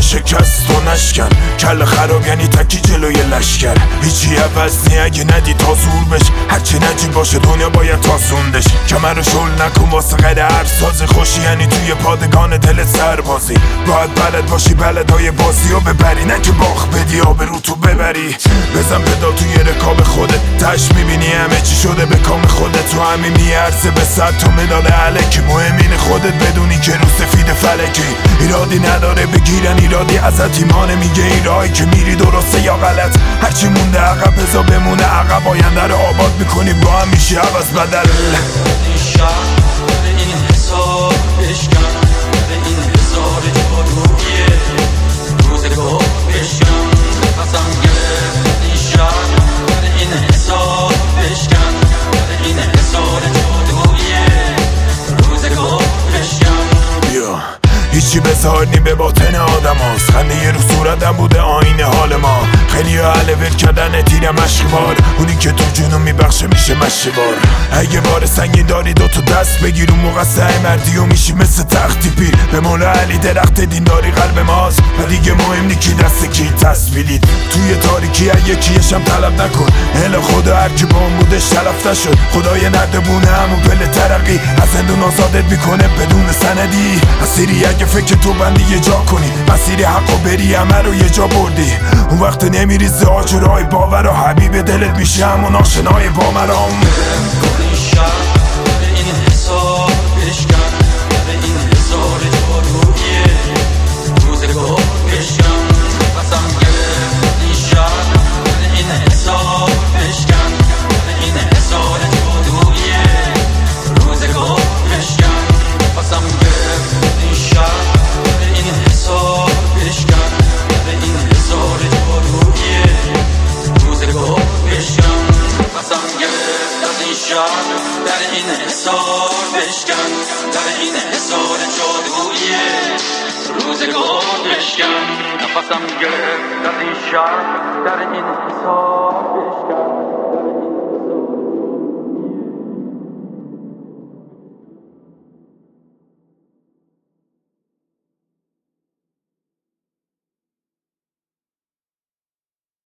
شکست و نشکن. کل خراب یعنی تکی جلوی لشکر. هیچی عوض نی اگه ندی تا زور بش. هرچی نجیب باشه دنیا باید تاسوندش کمر رو شل نکن واسه غیر هر ساز خوشی. یعنی توی پادگان دل سربازی. باید بلد باشی بلدهای بازی و ببری. نه که باخ بدی آب رو تو ببری. بزن پدال توی رکاب خودت. تش می‌بینی همه چی شده به کام خودت. تو همین میارزه به صد تا مدال علکی. مهمین خودت بدونی که رو سفید فلکی. ایرادی نداره بگیرن ایرادی ازت ایمان میگه این راهی که میری درسته یا غلط؟ هرچی مونده عقب بزا بمونه عقب. آینده رو آباد می‌کنیم با هم میشه عوض بدل. هیچی بذار نی به باطن آدم هاست. خنده یه رو صورتم بوده آینه حال ما. خیلی ها ول کردن تیر مشقبار اونی که تو جونو میبخشه میشه مشقبار اگه بار سنگین داری دو تا دست بگیر اون سعی مردی و میشی مثل تختی پیر. به مولا علی درخت دینداری قلب ماست. و دیگه مهم نی کی دست کی تصویرید توی تاریکی اگه کیشم طلب نکن. هل خدا هر کی با اون بودش تلف نشد. خدای نردبونه همون ترقی از زندون آزادت می‌کنه بدون سندی. اسیری اگه فکر تو بندی یه جا کنی. مسیر حق و بری همه رو یه جا بردی. اون وقت نمیری زاج رای باور و حبیب دلت میشه. همون آشنای با مرام. حسار بشکن در این حسار جادویه روزگار بشکن نفسم گرفت از این شهر در این حسار بشکن.